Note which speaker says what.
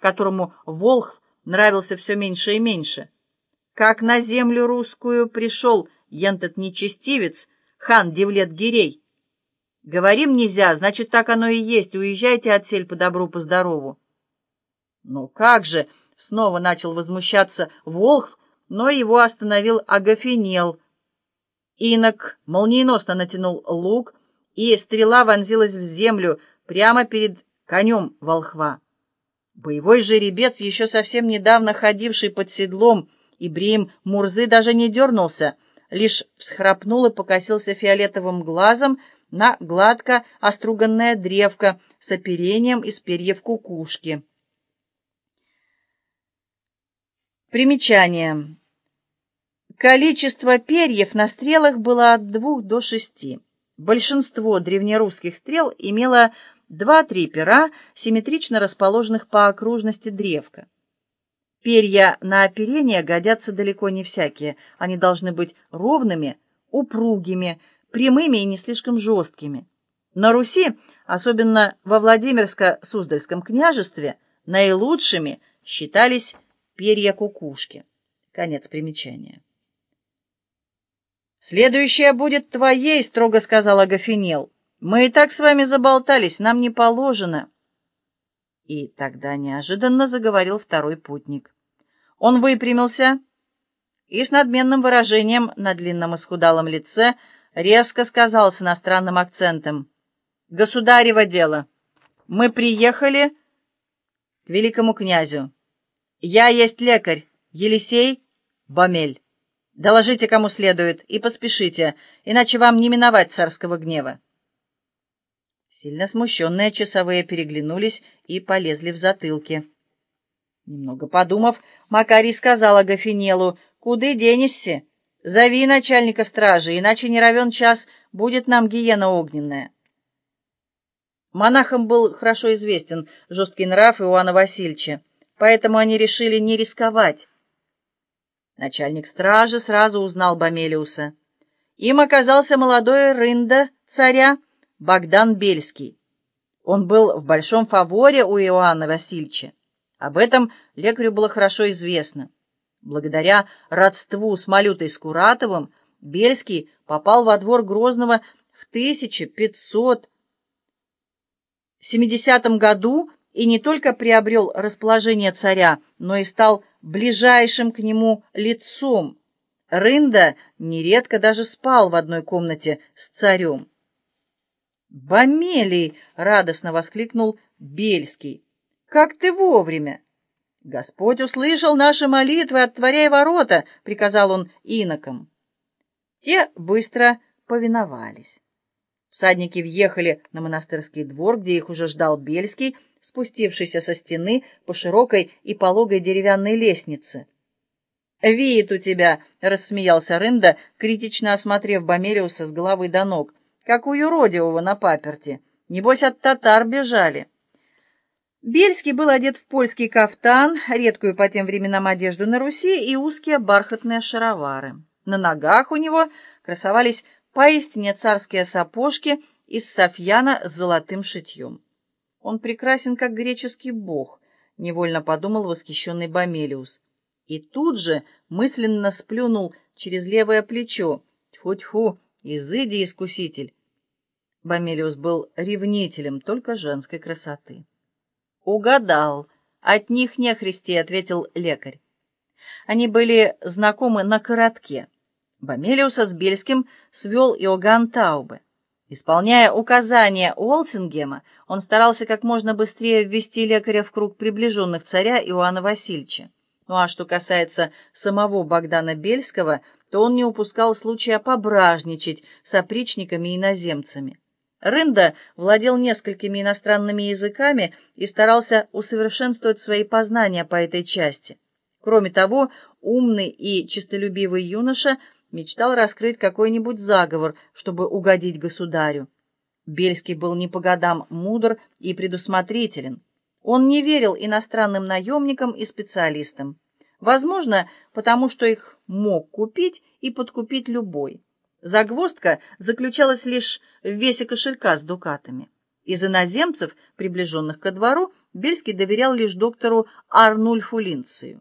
Speaker 1: которому Волхв нравился все меньше и меньше. Как на землю русскую пришел ентот нечестивец, хан Девлет-Гирей. Говорим нельзя, значит, так оно и есть, уезжайте отсель по добру, по здорову. Ну как же, снова начал возмущаться Волхв, но его остановил Агафинел. Инок молниеносно натянул лук, и стрела вонзилась в землю прямо перед конем волхва. Боевой жеребец, еще совсем недавно ходивший под седлом, Ибрим Мурзы даже не дернулся, лишь всхрапнул и покосился фиолетовым глазом на гладко оструганное древко с оперением из перьев кукушки. Примечание. Количество перьев на стрелах было от двух до шести. Большинство древнерусских стрел имело два-три пера, симметрично расположенных по окружности древка. Перья на оперение годятся далеко не всякие. Они должны быть ровными, упругими, прямыми и не слишком жесткими. На Руси, особенно во Владимирско-Суздальском княжестве, наилучшими считались перья кукушки. Конец примечания. «Следующая будет твоей», — строго сказала Гафинел. «Мы и так с вами заболтались, нам не положено». И тогда неожиданно заговорил второй путник. Он выпрямился и с надменным выражением на длинном исхудалом лице резко сказал с иностранным акцентом. «Государево дело. Мы приехали к великому князю. Я есть лекарь, Елисей Бамель». Доложите, кому следует, и поспешите, иначе вам не миновать царского гнева. Сильно смущенные часовые переглянулись и полезли в затылки. Немного подумав, Макарий сказала Гафинелу, «Куды денешься? Зови начальника стражи, иначе не равен час, будет нам гиена огненная». Монахам был хорошо известен жесткий нрав Иоанна Васильевича, поэтому они решили не рисковать. Начальник стражи сразу узнал Бамелиуса. Им оказался молодой рында царя Богдан Бельский. Он был в большом фаворе у Иоанна Васильевича. Об этом лекарю было хорошо известно. Благодаря родству с Малютой Скуратовым Бельский попал во двор Грозного в 1570 году и не только приобрел расположение царя, но и стал ближайшим к нему лицом. Рында нередко даже спал в одной комнате с царем. «Бомелий!» — радостно воскликнул Бельский. «Как ты вовремя!» «Господь услышал наши молитвы, отворяй ворота!» — приказал он инокам. Те быстро повиновались. Всадники въехали на монастырский двор, где их уже ждал Бельский — спустившийся со стены по широкой и пологой деревянной лестнице. «Вид у тебя!» — рассмеялся Рында, критично осмотрев Бомелиуса с головы до ног. «Как у юродивого на паперти. Небось, от татар бежали». Бельский был одет в польский кафтан, редкую по тем временам одежду на Руси и узкие бархатные шаровары. На ногах у него красовались поистине царские сапожки из софьяна с золотым шитьем. Он прекрасен, как греческий бог, невольно подумал восхищенный Бомелиус. И тут же мысленно сплюнул через левое плечо. Тьфу-тьфу, изыди, искуситель. Бомелиус был ревнителем только женской красоты. «Угадал. От них не христи», — ответил лекарь. Они были знакомы на коротке. Бомелиуса с Бельским свел Иоганн Таубе. Исполняя указания Уолсингема, он старался как можно быстрее ввести лекаря в круг приближенных царя Иоанна Васильевича. Ну а что касается самого Богдана Бельского, то он не упускал случая пображничать с опричниками и иноземцами. Рында владел несколькими иностранными языками и старался усовершенствовать свои познания по этой части. Кроме того, умный и честолюбивый юноша – мечтал раскрыть какой-нибудь заговор, чтобы угодить государю. Бельский был не по годам мудр и предусмотрителен. Он не верил иностранным наемникам и специалистам. Возможно, потому что их мог купить и подкупить любой. Загвоздка заключалась лишь в весе кошелька с дукатами. Из иноземцев, приближенных ко двору, Бельский доверял лишь доктору Арнульфу Линцию.